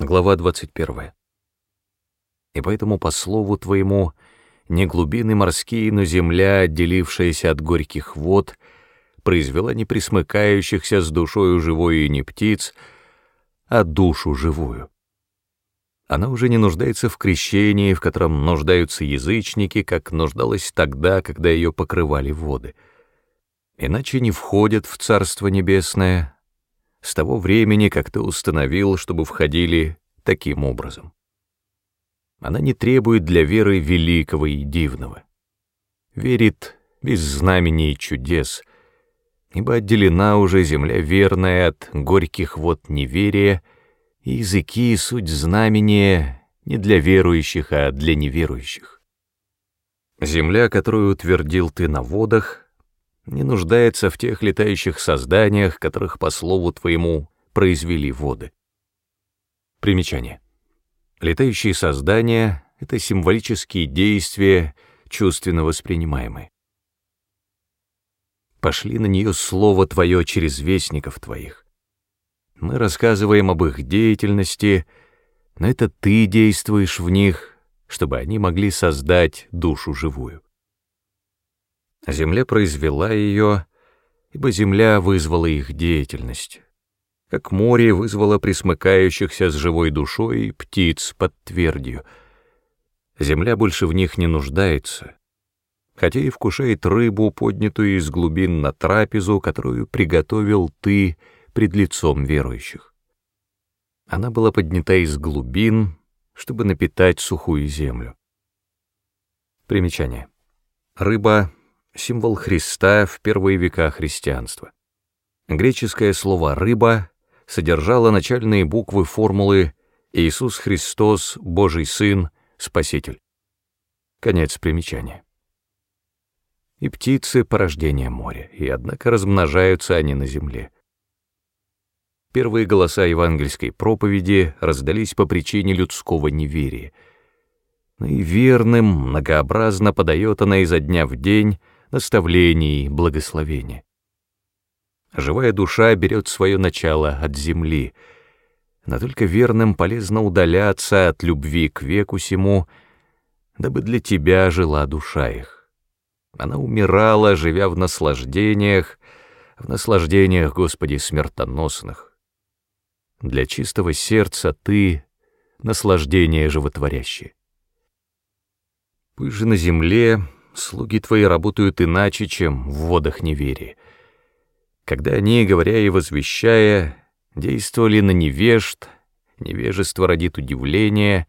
Глава 21. И поэтому по слову твоему не глубины морские, но земля, отделившаяся от горьких вод, произвела не присмыкающихся с душою живой и не птиц, а душу живую. Она уже не нуждается в крещении, в котором нуждаются язычники, как нуждалась тогда, когда ее покрывали воды. Иначе не входят в Царство Небесное, с того времени, как ты установил, чтобы входили таким образом. Она не требует для веры великого и дивного. Верит без знамений и чудес, ибо отделена уже земля верная от горьких вод неверия, и языки — суть знамения не для верующих, а для неверующих. Земля, которую утвердил ты на водах — не нуждается в тех летающих созданиях, которых, по слову твоему, произвели воды. Примечание. Летающие создания — это символические действия, чувственно воспринимаемые. Пошли на нее слово твое через вестников твоих. Мы рассказываем об их деятельности, но это ты действуешь в них, чтобы они могли создать душу живую. Земля произвела ее, ибо земля вызвала их деятельность, как море вызвало присмыкающихся с живой душой птиц под твердью. Земля больше в них не нуждается, хотя и вкушает рыбу, поднятую из глубин на трапезу, которую приготовил ты пред лицом верующих. Она была поднята из глубин, чтобы напитать сухую землю. Примечание. Рыба символ Христа в первые века христианства. Греческое слово «рыба» содержало начальные буквы формулы «Иисус Христос, Божий Сын, Спаситель». Конец примечания. И птицы — порождение моря, и однако размножаются они на земле. Первые голоса евангельской проповеди раздались по причине людского неверия. И верным многообразно подает она изо дня в день наставлений, благословения. Живая душа берет свое начало от земли, но только верным полезно удаляться от любви к веку сему, дабы для тебя жила душа их. Она умирала, живя в наслаждениях, в наслаждениях, Господи, смертоносных. Для чистого сердца ты — наслаждение животворящее. Же на земле слуги твои работают иначе, чем в водах неверия. Когда они, говоря и возвещая, действовали на невежд, невежество родит удивление,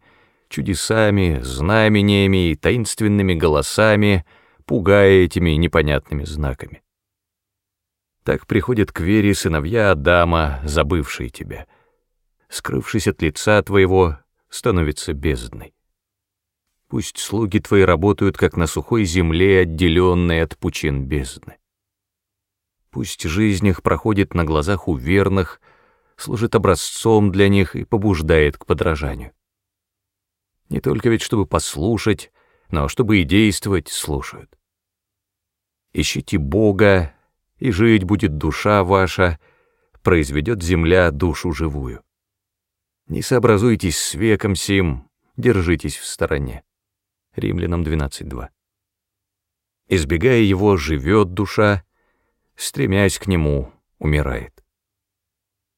чудесами, знамениями и таинственными голосами, пугая этими непонятными знаками. Так приходят к вере сыновья Адама, забывшие тебя. Скрывшись от лица твоего, становится бездной. Пусть слуги твои работают, как на сухой земле, отделенной от пучин бездны. Пусть жизнь их проходит на глазах у верных, служит образцом для них и побуждает к подражанию. Не только ведь чтобы послушать, но чтобы и действовать слушают. Ищите Бога, и жить будет душа ваша, произведет земля душу живую. Не сообразуйтесь с веком сим, держитесь в стороне. Римлянам 12.2. Избегая его, живет душа, стремясь к нему, умирает.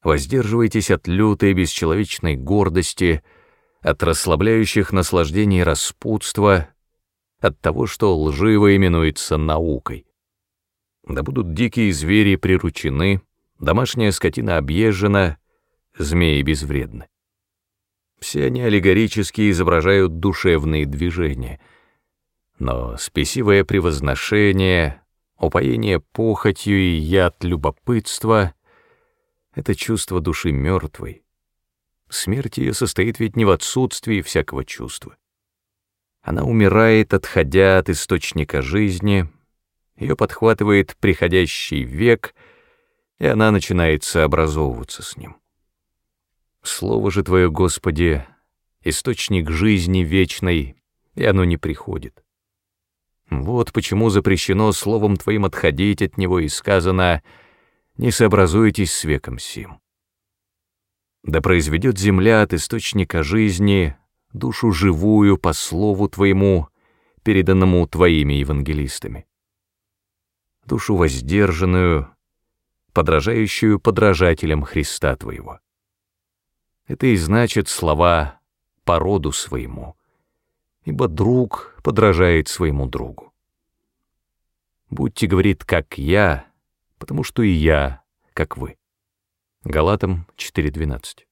Воздерживайтесь от лютой бесчеловечной гордости, от расслабляющих наслаждений распутства, от того, что лживо именуется наукой. Да будут дикие звери приручены, домашняя скотина объезжена, змеи безвредны. Все они аллегорически изображают душевные движения. Но спесивое превозношение, упоение похотью и яд любопытства — это чувство души мертвой. Смерть ее состоит ведь не в отсутствии всякого чувства. Она умирает, отходя от источника жизни, ее подхватывает приходящий век, и она начинает сообразовываться с ним. Слово же Твое, Господи, источник жизни вечной, и оно не приходит. Вот почему запрещено Словом Твоим отходить от него, и сказано «Не сообразуйтесь с веком сим». Да произведет земля от источника жизни душу живую по слову Твоему, переданному Твоими евангелистами. Душу воздержанную, подражающую подражателям Христа Твоего. Это и значит слова «по роду своему», ибо друг подражает своему другу. Будьте, говорит, как я, потому что и я, как вы. Галатам 4.12.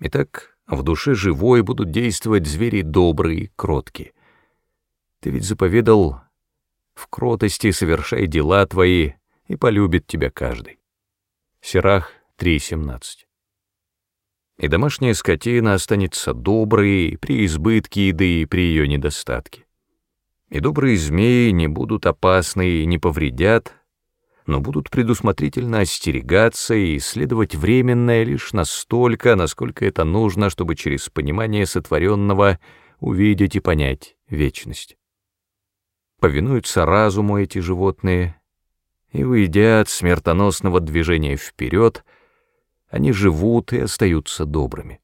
Итак, в душе живой будут действовать звери добрые, кроткие. Ты ведь заповедал «в кротости совершай дела твои, и полюбит тебя каждый». Сирах 3.17. И домашняя скотина останется доброй при избытке еды и при ее недостатке. И добрые змеи не будут опасны и не повредят, но будут предусмотрительно остерегаться и исследовать временное лишь настолько, насколько это нужно, чтобы через понимание сотворенного увидеть и понять вечность. Повинуются разуму эти животные, и, уйдя от смертоносного движения вперед, они живут и остаются добрыми.